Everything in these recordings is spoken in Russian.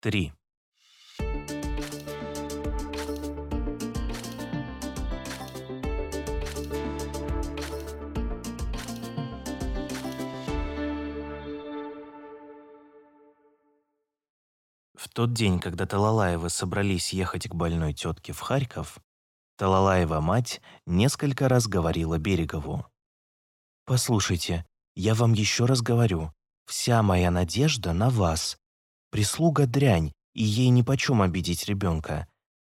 3. В тот день, когда Талалаевы собрались ехать к больной тетке в Харьков, Талалаева мать несколько раз говорила Берегову. «Послушайте, я вам еще раз говорю, вся моя надежда на вас. Прислуга дрянь, и ей нипочем обидеть ребенка.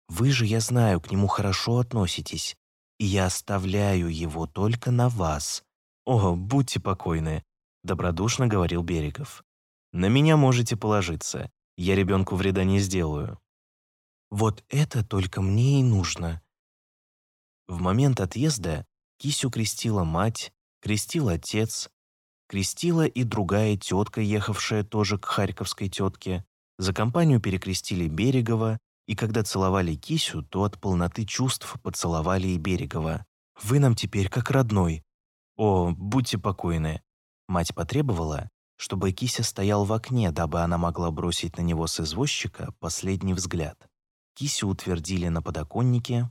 Вы же, я знаю, к нему хорошо относитесь, и я оставляю его только на вас. О, будьте покойны», — добродушно говорил Берегов. «На меня можете положиться, я ребенку вреда не сделаю». «Вот это только мне и нужно». В момент отъезда Кисю крестила мать, крестил отец, крестила и другая тетка, ехавшая тоже к харьковской тетке. За компанию перекрестили Берегова, и когда целовали Кисю, то от полноты чувств поцеловали и Берегова. «Вы нам теперь как родной». «О, будьте покойны». Мать потребовала, чтобы Кися стоял в окне, дабы она могла бросить на него с извозчика последний взгляд. Кисю утвердили на подоконнике.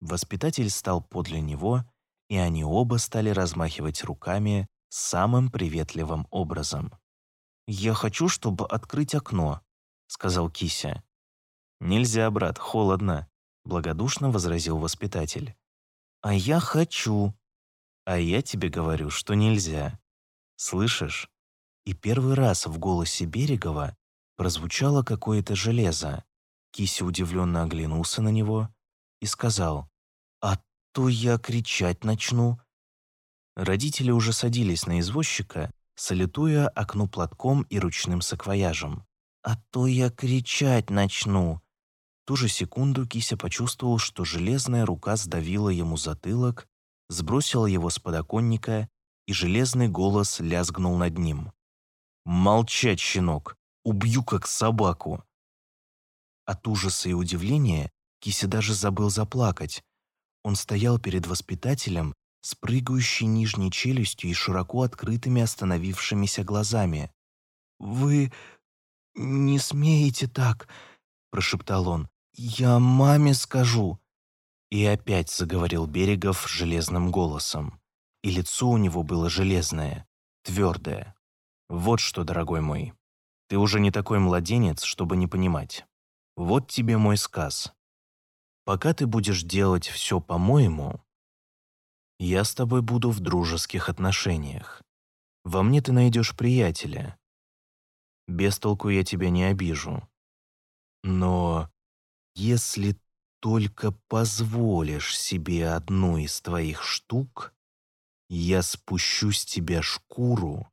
Воспитатель стал подле него, и они оба стали размахивать руками, самым приветливым образом. «Я хочу, чтобы открыть окно», — сказал Кися. «Нельзя, брат, холодно», — благодушно возразил воспитатель. «А я хочу». «А я тебе говорю, что нельзя. Слышишь?» И первый раз в голосе Берегова прозвучало какое-то железо. Кися удивленно оглянулся на него и сказал, «А то я кричать начну». Родители уже садились на извозчика, салютуя окну платком и ручным саквояжем. «А то я кричать начну!» Ту же секунду Кися почувствовал, что железная рука сдавила ему затылок, сбросила его с подоконника, и железный голос лязгнул над ним. «Молчать, щенок! Убью, как собаку!» От ужаса и удивления Кися даже забыл заплакать. Он стоял перед воспитателем с прыгающей нижней челюстью и широко открытыми остановившимися глазами. «Вы не смеете так», — прошептал он. «Я маме скажу». И опять заговорил Берегов железным голосом. И лицо у него было железное, твердое. «Вот что, дорогой мой, ты уже не такой младенец, чтобы не понимать. Вот тебе мой сказ. Пока ты будешь делать все по-моему, я с тобой буду в дружеских отношениях. Во мне ты найдешь приятеля. Без толку я тебя не обижу. Но если только позволишь себе одну из твоих штук, я спущу с тебя шкуру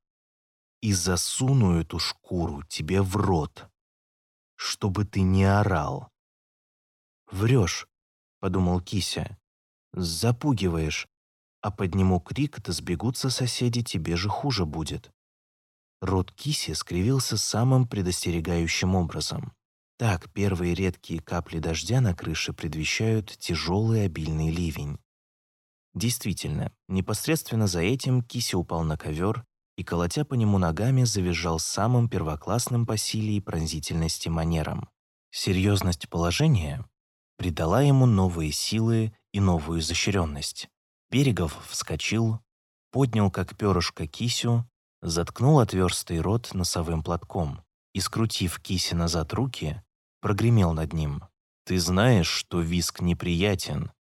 и засуну эту шкуру тебе в рот, чтобы ты не орал. «Врешь», — подумал Кися, — «запугиваешь, а подниму крик, да сбегутся соседи, тебе же хуже будет». Рот Киси скривился самым предостерегающим образом. Так первые редкие капли дождя на крыше предвещают тяжелый обильный ливень. Действительно, непосредственно за этим Киси упал на ковер и, колотя по нему ногами, завизжал самым первоклассным по силе и пронзительности манером. Серьезность положения придала ему новые силы и новую изощренность. Берегов вскочил, поднял как перышко кисю, заткнул отверстый рот носовым платком и, скрутив киси назад руки, прогремел над ним. «Ты знаешь, что виск неприятен,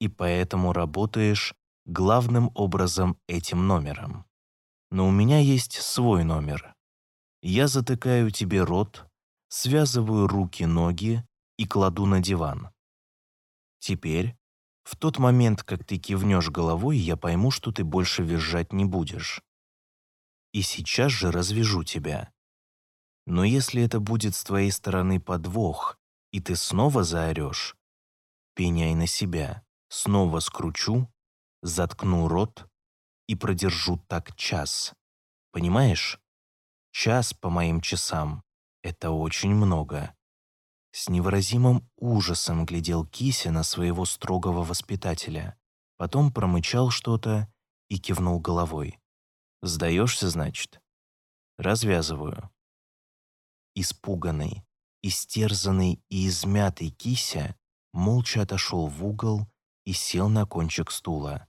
и поэтому работаешь главным образом этим номером. Но у меня есть свой номер. Я затыкаю тебе рот, связываю руки-ноги и кладу на диван. Теперь в тот момент, как ты кивнешь головой, я пойму, что ты больше визжать не будешь. И сейчас же развяжу тебя. Но если это будет с твоей стороны подвох, и ты снова заорешь, пеняй на себя, снова скручу, заткну рот и продержу так час. Понимаешь? Час по моим часам — это очень много. С невыразимым ужасом глядел Кися на своего строгого воспитателя. Потом промычал что-то и кивнул головой. «Сдаешься, значит?» «Развязываю». Испуганный, Истерзанный и измятый кися молча отошел в угол и сел на кончик стула.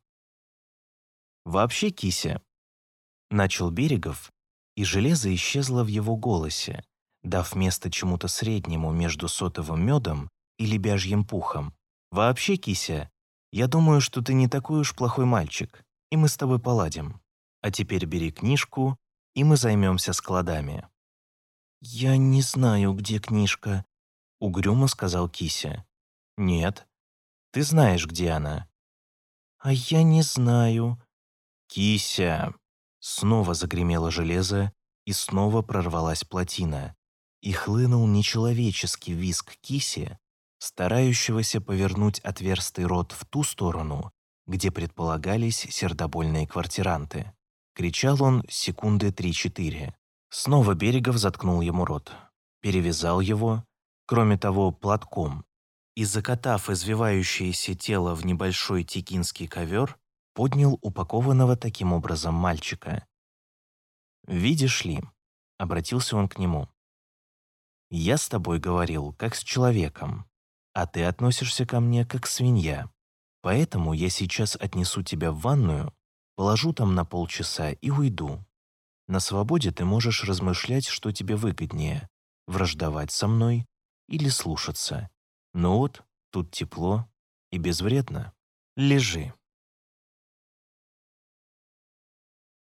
«Вообще, кися!» — начал Берегов, и железо исчезло в его голосе, дав место чему-то среднему между сотовым медом и лебяжьим пухом. «Вообще, кися, я думаю, что ты не такой уж плохой мальчик, и мы с тобой поладим. А теперь бери книжку, и мы займемся складами». «Я не знаю, где книжка», — угрюмо сказал Кися. «Нет. Ты знаешь, где она». «А я не знаю». «Кися!» Снова загремело железо, и снова прорвалась плотина, и хлынул нечеловеческий визг Киси, старающегося повернуть отверстый рот в ту сторону, где предполагались сердобольные квартиранты. Кричал он секунды три-четыре. Снова Берегов заткнул ему рот, перевязал его, кроме того, платком, и, закатав извивающееся тело в небольшой текинский ковер, поднял упакованного таким образом мальчика. «Видишь ли», — обратился он к нему, — «я с тобой говорил, как с человеком, а ты относишься ко мне, как свинья. Поэтому я сейчас отнесу тебя в ванную, положу там на полчаса и уйду. На свободе ты можешь размышлять, что тебе выгоднее – враждовать со мной или слушаться. Но вот тут тепло и безвредно. Лежи.